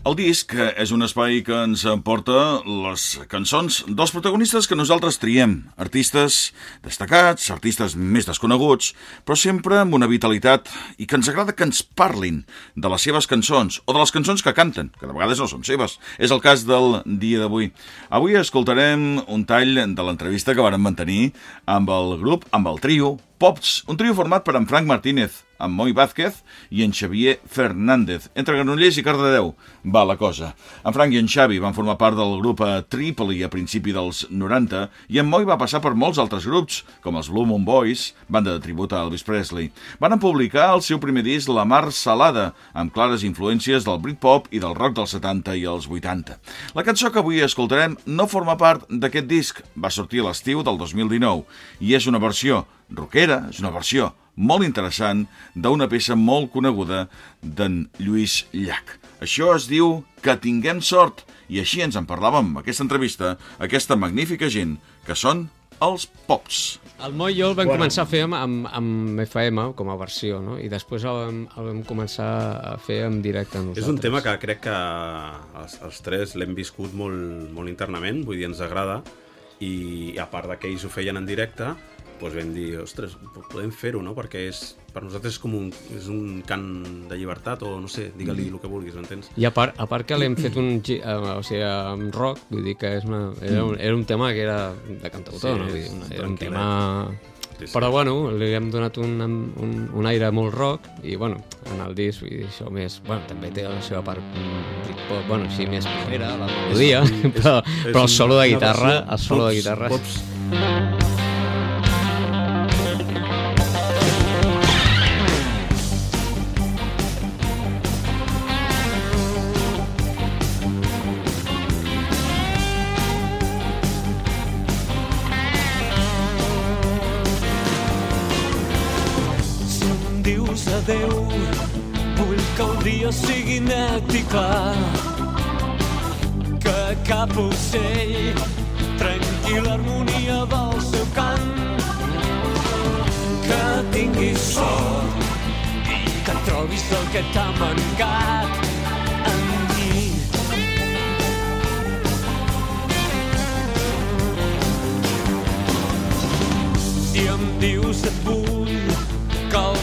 El disc és un espai que ens porta les cançons dels protagonistes que nosaltres triem, artistes destacats, artistes més desconeguts, però sempre amb una vitalitat i que ens agrada que ens parlin de les seves cançons o de les cançons que canten, que de vegades no són seves. És el cas del dia d'avui. Avui escoltarem un tall de l'entrevista que varen mantenir amb el grup, amb el trio Pops, un trio format per en Frank Martínez, amb Moi Vázquez i en Xavier Fernández. Entre Granollers i Cardedeu va la cosa. En Frank i en Xavi van formar part del grup a Trípoli a principi dels 90 i en Moi va passar per molts altres grups, com els Blue Moon Boys, banda de tribut a Elvis Presley. Van publicar el seu primer disc La Mar Salada, amb clares influències del Britpop i del rock dels 70 i els 80. La cançó que avui escoltarem no forma part d'aquest disc, va sortir a l'estiu del 2019 i és una versió rockera, és una versió molt interessant d'una peça molt coneguda d'en Lluís Llach. Això es diu Que tinguem sort, i així ens en parlàvem en aquesta entrevista, aquesta magnífica gent, que són els Pops. El Moi i jo el vam bueno. començar a fer amb, amb, amb FM com a versió, no? i després el vam, el vam començar a fer en directe nosaltres. És un tema que crec que els, els tres l'hem viscut molt, molt internament, vull dir, ens agrada, i a part de que ells ho feien en directe, doncs vam dir, ostres, podem fer-ho, no? Perquè és, per nosaltres és com un, és un cant de llibertat o no sé, digue-li mm. el que vulguis, m'entens? I a part, a part que l'hem fet un, uh, o sigui, amb rock, vull dir que és una, era, un, era un tema que era de cantautor, sí, no? Vull dir, una, era un tema... Sí, sí. Però bueno, li hem donat un, un, un aire molt rock i bueno, en el disc vull dir, això més, bueno, també té la seva part Britpop, bueno, sí, més primera, la melodia, és, però, és, però el solo de guitarra, el solo de guitarra... Pops. Déu vull que el dia sigui net i clar que cap ocell trenqui l'harmonia del seu cant que tinguis sort i que trobis el que t'ha mancat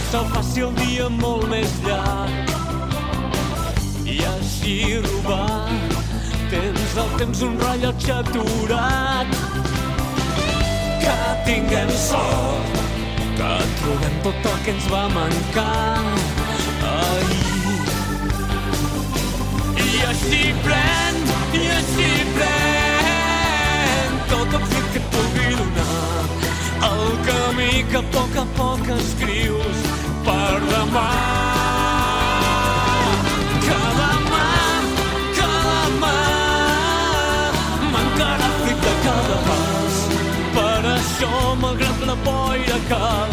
que el sol faci el dia molt més llarg. I així robar tens el temps un rellotge aturat. Que tinguem sort que trobem tot el que ens va mancar ahir. I així pren i així que a poc a poc escrius per demà. Que demà, que demà m'encara fruit de cada pas. Per això, malgrat la boira, cal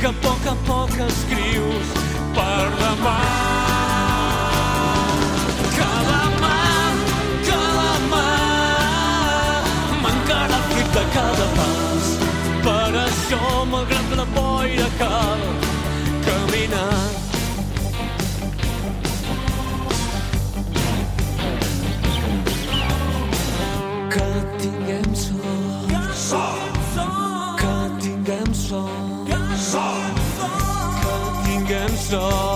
que a poc a poc escrius per demà. Cada pas. Per això, malgrat la boira, cal tinguem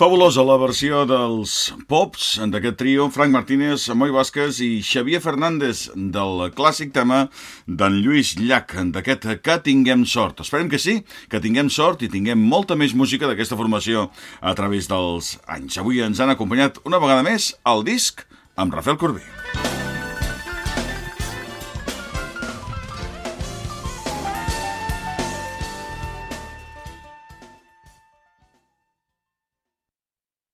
Fabulosa la versió dels Pops d'aquest trio, Frank Martínez, Moi Vázquez i Xavier Fernández del clàssic tema d'en Lluís Llach, d'aquest Que tinguem sort. Esperem que sí, que tinguem sort i tinguem molta més música d'aquesta formació a través dels anys. Avui ens han acompanyat una vegada més al disc amb Rafael Corbí.